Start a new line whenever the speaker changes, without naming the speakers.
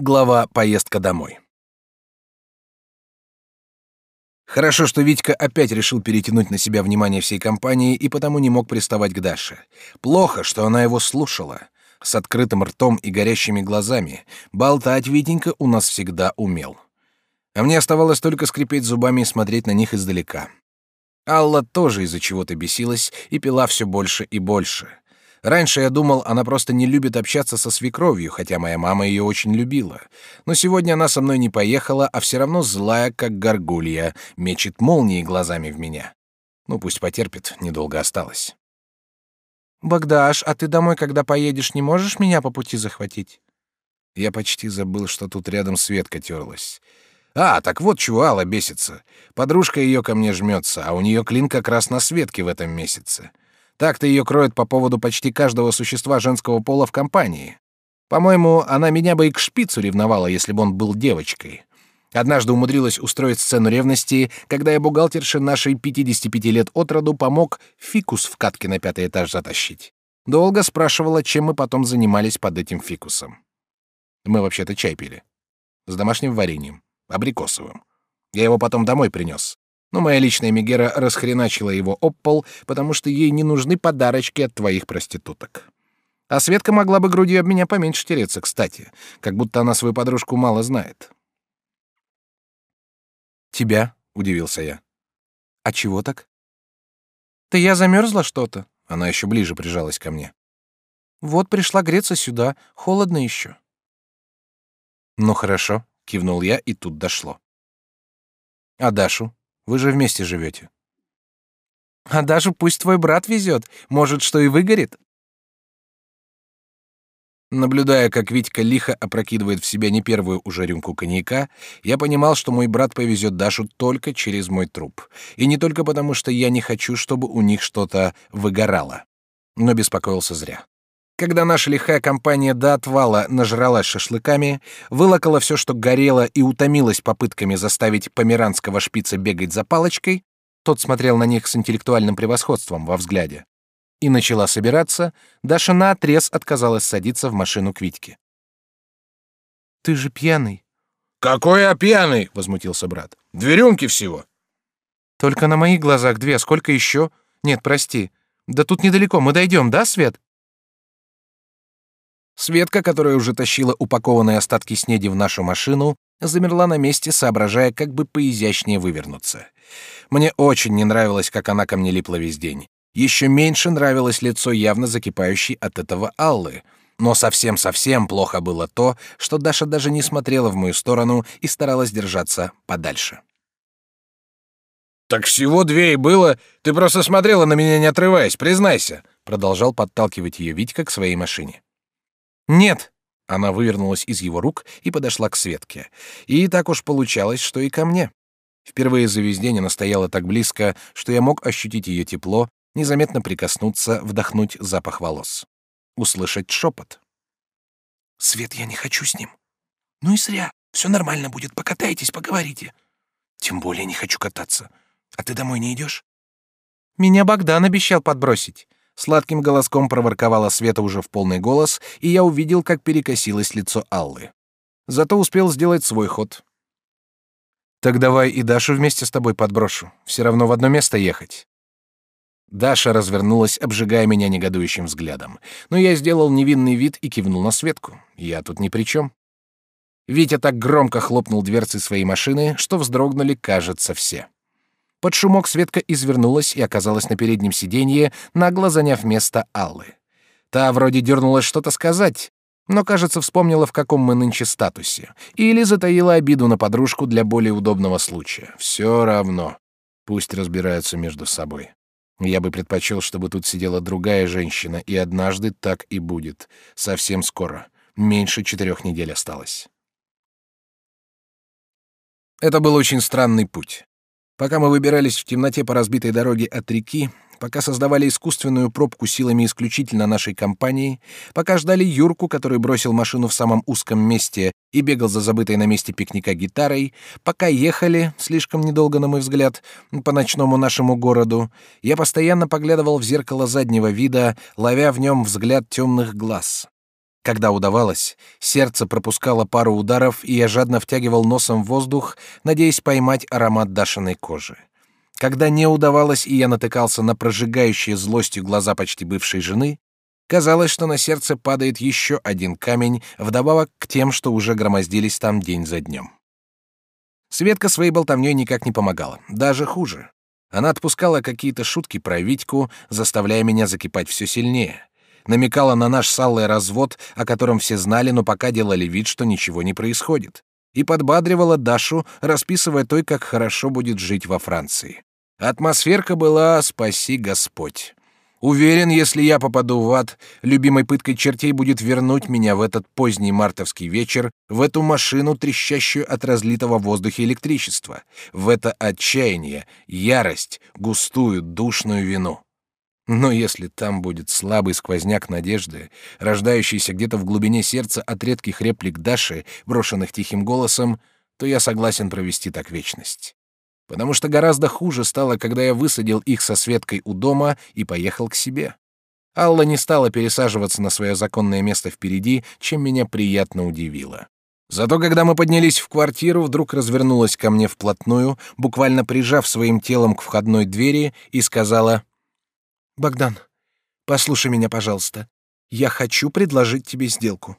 Глава «Поездка домой». Хорошо, что Витька опять решил перетянуть на себя внимание всей компании и потому не мог приставать к Даше. Плохо, что она его слушала. С открытым ртом и горящими глазами болтать Витенька у нас всегда умел. А мне оставалось только скрипеть зубами и смотреть на них издалека. Алла тоже из-за чего-то бесилась и пила все больше и больше. Раньше я думал, она просто не любит общаться со свекровью, хотя моя мама ее очень любила. Но сегодня она со мной не поехала, а все равно злая, как горгулья, мечет молнии глазами в меня. Ну, пусть потерпит, недолго осталось.
«Богдаш, а ты домой, когда поедешь, не можешь меня по пути захватить?»
Я почти забыл, что тут рядом Светка терлась. А, так вот чего бесится. Подружка ее ко мне жмется, а у нее клин как раз на Светке в этом месяце. Так-то ее кроют по поводу почти каждого существа женского пола в компании. По-моему, она меня бы и к шпицу ревновала, если бы он был девочкой. Однажды умудрилась устроить сцену ревности, когда я бухгалтерше нашей 55 лет от роду помог фикус в катке на пятый этаж затащить. Долго спрашивала, чем мы потом занимались под этим фикусом. Мы вообще-то чай пили. С домашним вареньем, абрикосовым. Я его потом домой принес. Но моя личная Мегера расхреначила его об пол, потому что ей не нужны подарочки от твоих проституток. А Светка могла бы грудью об меня поменьше тереться, кстати, как будто она свою подружку мало знает.
«Тебя?» — удивился я. «А чего так?» «Ты я замерзла что-то?»
Она еще ближе прижалась ко мне.
«Вот пришла греться сюда, холодно еще».
«Ну хорошо», — кивнул я, и тут дошло. «А Дашу? Вы же вместе живете.
А даже пусть твой брат везет, может, что и выгорит.
Наблюдая, как Витька лихо опрокидывает в себя не первую уже рюмку коньяка, я понимал, что мой брат повезет Дашу только через мой труп. И не только потому, что я не хочу, чтобы у них что-то выгорало. Но беспокоился зря. Когда наша лихая компания до отвала нажралась шашлыками, вылокала все, что горело, и утомилась попытками заставить померанского шпица бегать за палочкой, тот смотрел на них с интеллектуальным превосходством во взгляде, и начала собираться, Даша наотрез отказалась садиться в машину к Витьке.
«Ты же пьяный».
«Какой я пьяный?» — возмутился брат. «Две рюмки всего».
«Только на моих глазах две, сколько еще? Нет, прости. Да тут недалеко, мы дойдем, да, Свет?»
Светка, которая уже тащила упакованные остатки снеди в нашу машину, замерла на месте, соображая, как бы поизящнее вывернуться. Мне очень не нравилось, как она ко мне липла весь день. Еще меньше нравилось лицо явно закипающей от этого Аллы. Но совсем-совсем плохо было то, что Даша даже не смотрела в мою сторону и старалась держаться подальше. «Так всего две и было. Ты просто смотрела на меня, не отрываясь, признайся», продолжал подталкивать ее Витька к своей машине.
«Нет!»
Она вывернулась из его рук и подошла к Светке. И так уж получалось, что и ко мне. Впервые за весь день она стояла так близко, что я мог ощутить ее тепло, незаметно прикоснуться, вдохнуть запах волос. Услышать шепот.
«Свет, я не хочу с ним». «Ну и зря. Все нормально будет. Покатайтесь, поговорите». «Тем более не хочу кататься. А ты домой не идешь?»
«Меня Богдан обещал подбросить».
Сладким голоском проворковала Света уже в полный голос, и я увидел, как перекосилось лицо Аллы. Зато успел сделать свой ход. «Так давай и Дашу вместе с тобой подброшу. Все равно в одно место ехать». Даша развернулась, обжигая меня негодующим взглядом. Но я сделал невинный вид и кивнул на Светку. Я тут ни при чем. Витя так громко хлопнул дверцей своей машины, что вздрогнули, кажется, все. Под шумок Светка извернулась и оказалась на переднем сиденье, нагло заняв место Аллы. Та вроде дернулась что-то сказать, но, кажется, вспомнила, в каком мы нынче статусе, или затаила обиду на подружку для более удобного случая. Все равно. Пусть разбираются между собой. Я бы предпочел, чтобы тут сидела другая женщина, и однажды так и будет. Совсем скоро. Меньше четырех недель осталось. Это был очень странный путь. Пока мы выбирались в темноте по разбитой дороге от реки, пока создавали искусственную пробку силами исключительно нашей компании, пока ждали Юрку, который бросил машину в самом узком месте и бегал за забытой на месте пикника гитарой, пока ехали, слишком недолго, на мой взгляд, по ночному нашему городу, я постоянно поглядывал в зеркало заднего вида, ловя в нем взгляд темных глаз. Когда удавалось, сердце пропускало пару ударов, и я жадно втягивал носом воздух, надеясь поймать аромат Дашиной кожи. Когда не удавалось, и я натыкался на прожигающие злостью глаза почти бывшей жены, казалось, что на сердце падает еще один камень, вдобавок к тем, что уже громоздились там день за днем. Светка своей болтовней никак не помогала, даже хуже. Она отпускала какие-то шутки про Витьку, заставляя меня закипать все сильнее. Намекала на наш с развод, о котором все знали, но пока делали вид, что ничего не происходит. И подбадривала Дашу, расписывая той, как хорошо будет жить во Франции. Атмосферка была «Спаси Господь». Уверен, если я попаду в ад, любимой пыткой чертей будет вернуть меня в этот поздний мартовский вечер, в эту машину, трещащую от разлитого в воздухе электричества, в это отчаяние, ярость, густую, душную вину. Но если там будет слабый сквозняк надежды, рождающийся где-то в глубине сердца от редких реплик Даши, брошенных тихим голосом, то я согласен провести так вечность. Потому что гораздо хуже стало, когда я высадил их со Светкой у дома и поехал к себе. Алла не стала пересаживаться на свое законное место впереди, чем меня приятно удивило. Зато когда мы поднялись в квартиру, вдруг развернулась ко мне вплотную, буквально прижав своим телом к входной двери, и сказала
Богдан, послушай меня, пожалуйста. Я хочу предложить тебе сделку.